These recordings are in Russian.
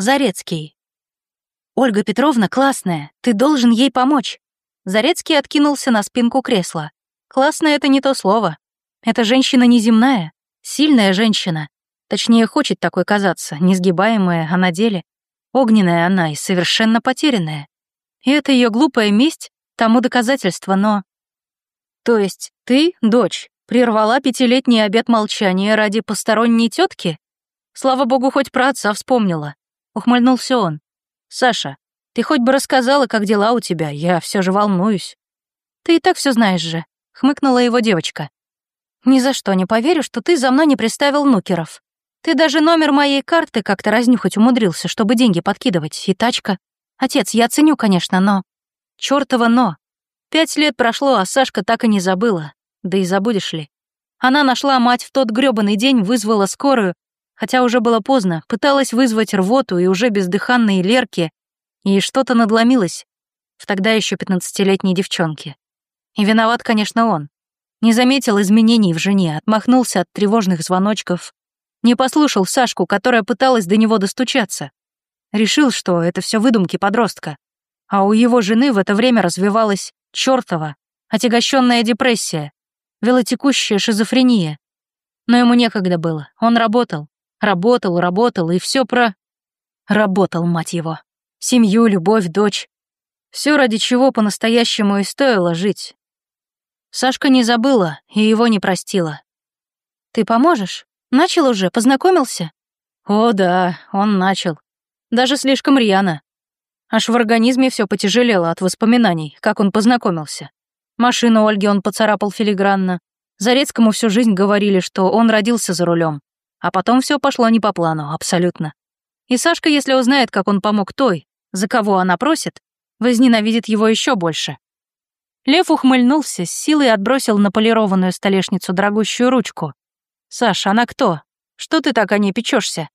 Зарецкий. «Ольга Петровна классная, ты должен ей помочь». Зарецкий откинулся на спинку кресла. «Классная — это не то слово. Это женщина неземная, сильная женщина. Точнее, хочет такой казаться, несгибаемая, а на деле. Огненная она и совершенно потерянная. И это ее глупая месть тому доказательство, но... То есть ты, дочь, прервала пятилетний обет молчания ради посторонней тетки? Слава богу, хоть про отца вспомнила. Ухмыльнулся он. Саша, ты хоть бы рассказала, как дела у тебя, я все же волнуюсь. Ты и так все знаешь же, хмыкнула его девочка. Ни за что не поверю, что ты за мной не приставил нукеров. Ты даже номер моей карты как-то разнюхать умудрился, чтобы деньги подкидывать, и тачка. Отец, я ценю, конечно, но... Чёртово но. Пять лет прошло, а Сашка так и не забыла. Да и забудешь ли. Она нашла мать в тот грёбаный день, вызвала скорую, хотя уже было поздно, пыталась вызвать рвоту и уже бездыханные Лерки, и что-то надломилось в тогда еще пятнадцатилетней девчонке. И виноват, конечно, он. Не заметил изменений в жене, отмахнулся от тревожных звоночков, не послушал Сашку, которая пыталась до него достучаться. Решил, что это все выдумки подростка. А у его жены в это время развивалась чертова, отягощенная депрессия, велотекущая шизофрения. Но ему некогда было. Он работал, работал, работал, и все про... Работал, мать его. Семью, любовь, дочь. Все ради чего по-настоящему и стоило жить. Сашка не забыла и его не простила. «Ты поможешь? Начал уже, познакомился?» «О, да, он начал. Даже слишком рьяно. Аж в организме все потяжелело от воспоминаний, как он познакомился. Машину Ольги он поцарапал филигранно. Зарецкому всю жизнь говорили, что он родился за рулем. А потом все пошло не по плану, абсолютно. И Сашка, если узнает, как он помог той, за кого она просит, возненавидит его еще больше. Лев ухмыльнулся, с силой отбросил на полированную столешницу дорогущую ручку. «Саш, она кто? Что ты так о ней печешься?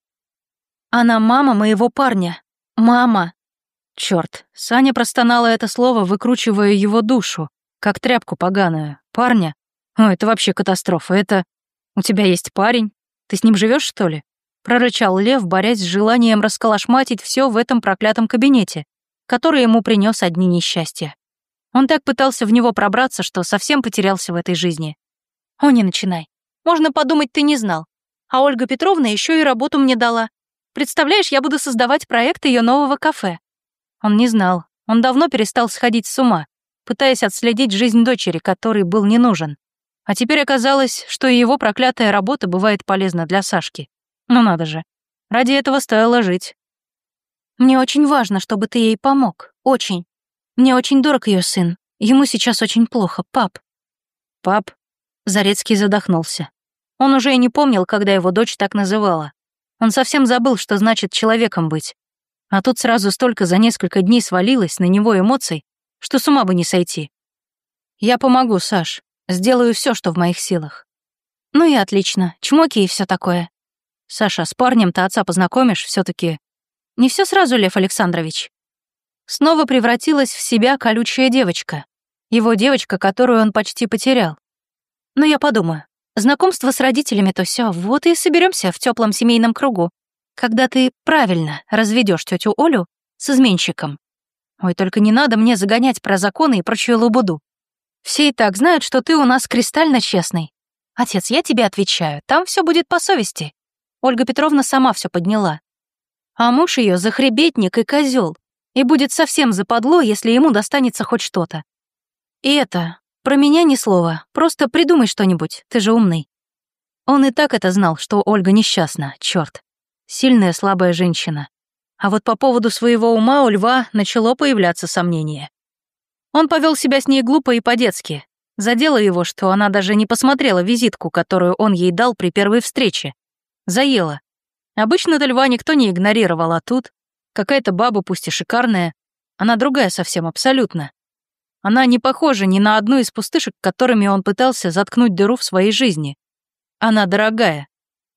«Она мама моего парня. Мама!» Черт, Саня простонала это слово, выкручивая его душу, как тряпку поганую. Парня? О, это вообще катастрофа. Это... У тебя есть парень? Ты с ним живешь что ли? Прорычал Лев, борясь с желанием расколошматить все в этом проклятом кабинете, который ему принес одни несчастья. Он так пытался в него пробраться, что совсем потерялся в этой жизни. О, не начинай. Можно подумать, ты не знал. А Ольга Петровна еще и работу мне дала. Представляешь, я буду создавать проект ее нового кафе. Он не знал. Он давно перестал сходить с ума, пытаясь отследить жизнь дочери, которой был не нужен. А теперь оказалось, что и его проклятая работа бывает полезна для Сашки. Ну надо же. Ради этого стоило жить. Мне очень важно, чтобы ты ей помог. Очень. Мне очень дорог ее сын. Ему сейчас очень плохо, пап. Пап? Зарецкий задохнулся. Он уже и не помнил, когда его дочь так называла. Он совсем забыл, что значит человеком быть. А тут сразу столько за несколько дней свалилось на него эмоций, что с ума бы не сойти. Я помогу, Саш. Сделаю все, что в моих силах. Ну и отлично. Чмоки и все такое. Саша, с парнем-то отца познакомишь все таки Не все сразу, Лев Александрович. Снова превратилась в себя колючая девочка. Его девочка, которую он почти потерял. Но ну, я подумаю. Знакомство с родителями то все, вот и соберемся в теплом семейном кругу когда ты правильно разведешь тетю Олю с изменщиком. Ой, только не надо мне загонять про законы и прочую лабуду. Все и так знают, что ты у нас кристально честный. Отец, я тебе отвечаю, там все будет по совести. Ольга Петровна сама все подняла. А муж ее захребетник и козел, и будет совсем западло, если ему достанется хоть что-то. И это, про меня ни слова, просто придумай что-нибудь, ты же умный. Он и так это знал, что Ольга несчастна, черт. Сильная слабая женщина. А вот по поводу своего ума у льва начало появляться сомнение. Он повел себя с ней глупо и по-детски. Задело его, что она даже не посмотрела визитку, которую он ей дал при первой встрече. Заела. Обычно-то льва никто не игнорировал, а тут какая-то баба, пусть и шикарная, она другая совсем, абсолютно. Она не похожа ни на одну из пустышек, которыми он пытался заткнуть дыру в своей жизни. Она дорогая.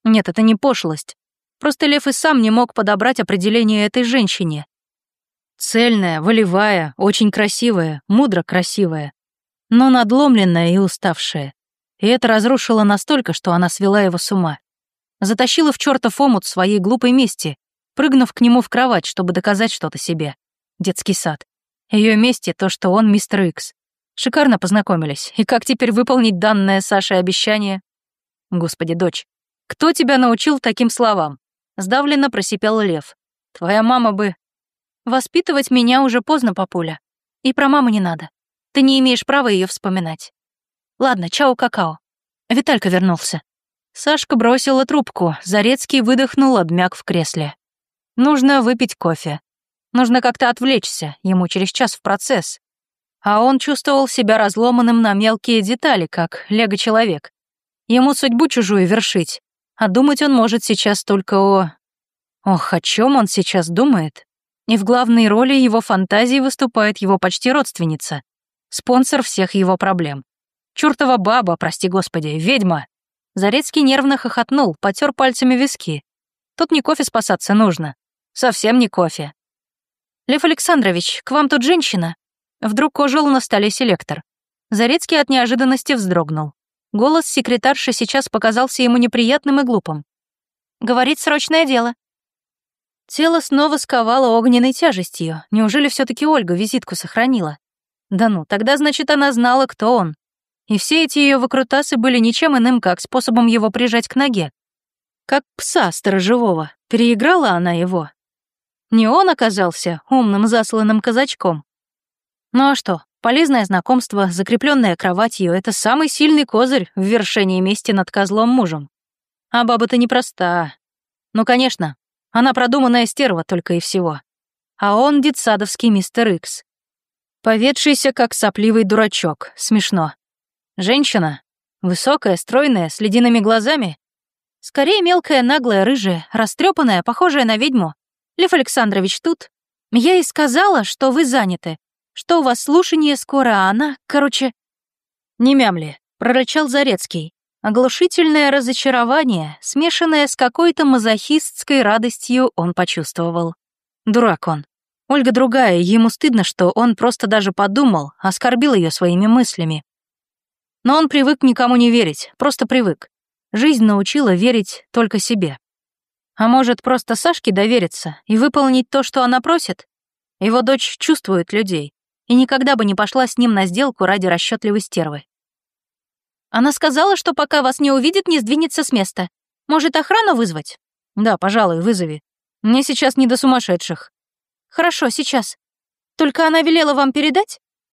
Нет, это не пошлость. Просто Лев и сам не мог подобрать определение этой женщине. Цельная, волевая, очень красивая, мудро красивая, но надломленная и уставшая. И это разрушило настолько, что она свела его с ума. Затащила в чертов омут своей глупой мести, прыгнув к нему в кровать, чтобы доказать что-то себе. Детский сад. Ее месте то, что он мистер Икс. Шикарно познакомились. И как теперь выполнить данное Саше обещание? Господи, дочь, кто тебя научил таким словам? Сдавленно просипел Лев. Твоя мама бы... Воспитывать меня уже поздно, папуля. И про маму не надо. Ты не имеешь права ее вспоминать. Ладно, чао-какао. Виталька вернулся. Сашка бросила трубку, Зарецкий выдохнул, обмяк в кресле. Нужно выпить кофе. Нужно как-то отвлечься, ему через час в процесс. А он чувствовал себя разломанным на мелкие детали, как лего-человек. Ему судьбу чужую вершить, а думать он может сейчас только о... Ох, о чем он сейчас думает? И в главной роли его фантазии выступает его почти родственница, спонсор всех его проблем. Чёртова баба, прости господи, ведьма. Зарецкий нервно хохотнул, потер пальцами виски. Тут не кофе спасаться нужно. Совсем не кофе. «Лев Александрович, к вам тут женщина?» Вдруг ожил на столе селектор. Зарецкий от неожиданности вздрогнул. Голос секретарши сейчас показался ему неприятным и глупым. «Говорит срочное дело». Тело снова сковало огненной тяжестью. Неужели все таки Ольга визитку сохранила? Да ну, тогда, значит, она знала, кто он. И все эти ее выкрутасы были ничем иным, как способом его прижать к ноге. Как пса сторожевого. Переиграла она его, не он оказался умным засланным казачком. Ну а что, полезное знакомство, закрепленное кроватью — это самый сильный козырь в вершении мести над козлом мужем. А баба-то непроста. Ну, конечно, она продуманная стерва только и всего. А он детсадовский мистер Икс. Поведшийся, как сопливый дурачок, смешно. Женщина, высокая, стройная, с ледяными глазами. Скорее мелкая, наглая, рыжая, растрепанная, похожая на ведьму, Лев Александрович тут? Я и сказала, что вы заняты, что у вас слушание скоро, а она, короче...» «Не мямли», — прорычал Зарецкий. Оглушительное разочарование, смешанное с какой-то мазохистской радостью, он почувствовал. Дурак он. Ольга другая, ему стыдно, что он просто даже подумал, оскорбил ее своими мыслями. Но он привык никому не верить, просто привык. Жизнь научила верить только себе. А может, просто Сашке довериться и выполнить то, что она просит? Его дочь чувствует людей и никогда бы не пошла с ним на сделку ради расчетливой стервы. Она сказала, что пока вас не увидит, не сдвинется с места. Может, охрану вызвать? Да, пожалуй, вызови. Мне сейчас не до сумасшедших. Хорошо, сейчас. Только она велела вам передать?